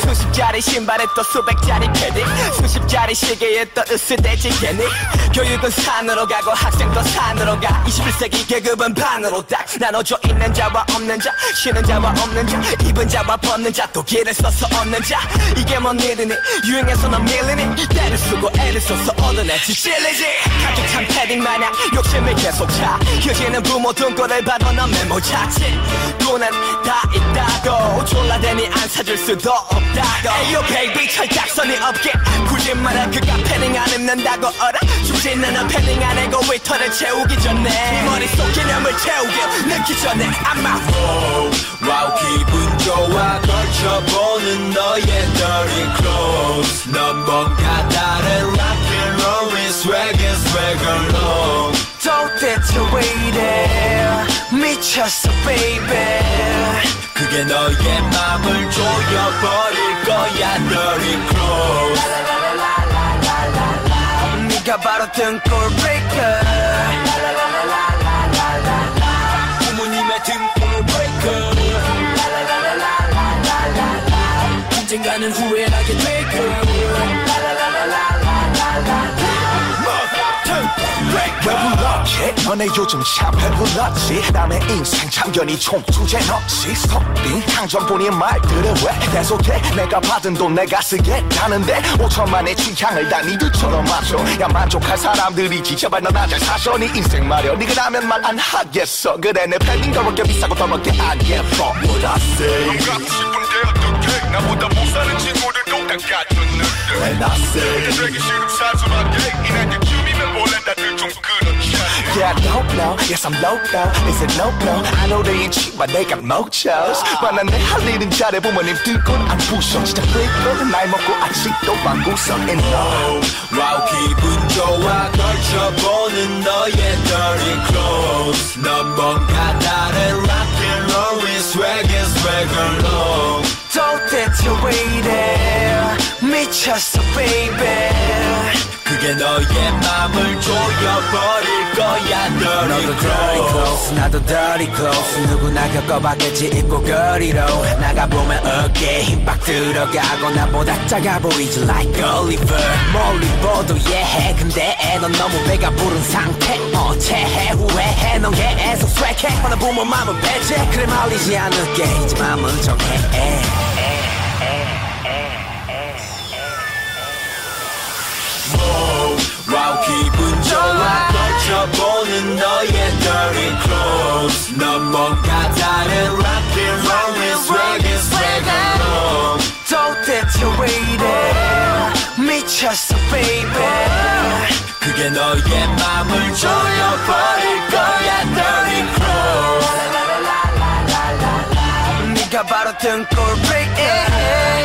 수십 자리 신발에 또 수백 자리 패딩 수십 자리 시계에 또 으스대지 개닉 교육은 산으로 가고 학생도 산으로 가. 21세기 계급은 반으로 딱 나눠져 있는 자와 없는 자 쉬는 자와 없는 자 입은 자와 벗는 자또 길을 써서 얻는 자. 이게 뭔 일이니? 유행해서는 밀리니? 때를 쓰고 애를 써서 얻어내 지질리지. 가족찬 패딩 마냥 욕심을 계속 차. 휴지는 부모 등골을 봐도 넌 메모 자칫 돈은 다 있다고. 졸라대니 안 사줄 수도 없다고. Ayo baby 철딱서니 없게. 굳이 말해 그가 패딩 안 입는다고 어라 죽진 않아 패딩 안 해고 웨터를 채우기 전에 네 머릿속 개념을 채우게 늦기 전에 I'm out 와우 기분 좋아 걸쳐보는 너의 dirty clothes 넌 뭔가 다른 rock and roll is swag and swag alone 도대체 왜 이래 미쳤어 baby 그게 너의 맘을 조여버릴 거야 dirty clothes 네가 바로 등골 breaker 부모님의 등골 breaker 언젠가는 후회하게 될 거야 너네 요즘 샵에 불렀지? 남의 인생 참견이 총투제 넣지. 스톱빙 향정뿐인 말들을 왜 계속해 내가 받은 돈 내가 쓰겠다는데 5천만의 취향을 다 니들처럼 맞춰. 야 만족할 사람들이지. 제발 너나잘 사셔 네 인생 말여 네가 라면 말 안 하겠어. 그래 내 팬인 더럽게 비싸고 더럽게 안 예뻐 What I say? 갖고 싶은데 어떡해? 나보다 못 사는 친구들도 다 갖췄는데 When I say? 싫은 사소 Yeah, I don't know. Yes, I'm loco. Is it no, no? I know they ain't cheap, but they got mochos. 만난 내할 일은 잘해 부모님 들곤 안 부셔. 진짜 플레이거든 날 먹고 아직도 방구석 And no. 와우 기분 좋아 걸쳐보는 너의 dirty clothes 넌 뭔가 다른 rock and roll is swag and swag alone 도대체 왜 이래 미쳤어 baby 그게 너의 맘을 조여버릴 거야. Dirty clothes 나도 dirty clothes. 누구나 겪어봤겠지 입고 거리로. 나가보면 어깨에 힘빡 들어가고 나보다 작아 보이지 like Oliver 멀리 보도 예해. 근데 넌 너무 배가 부른 상태. 어 체해? 후회해. 넌 계속 swag해 어느 부모 맘은 배제. 그래 말리지 않을게. 이제 맘은 정해 걸쳐보는 너의 dirty clothes 넌 뭔가 다른 rock and roll is swag and swag alone 도대체 왜 이래 미쳤어 baby 그게 너의 맘을 조여버릴 거야 dirty clothes 네가 바로 등골 breaker 부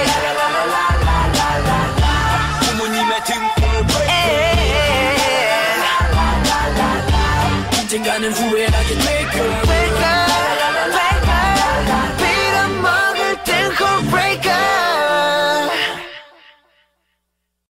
den kleinen Fuhre, ja, da geht Make-up.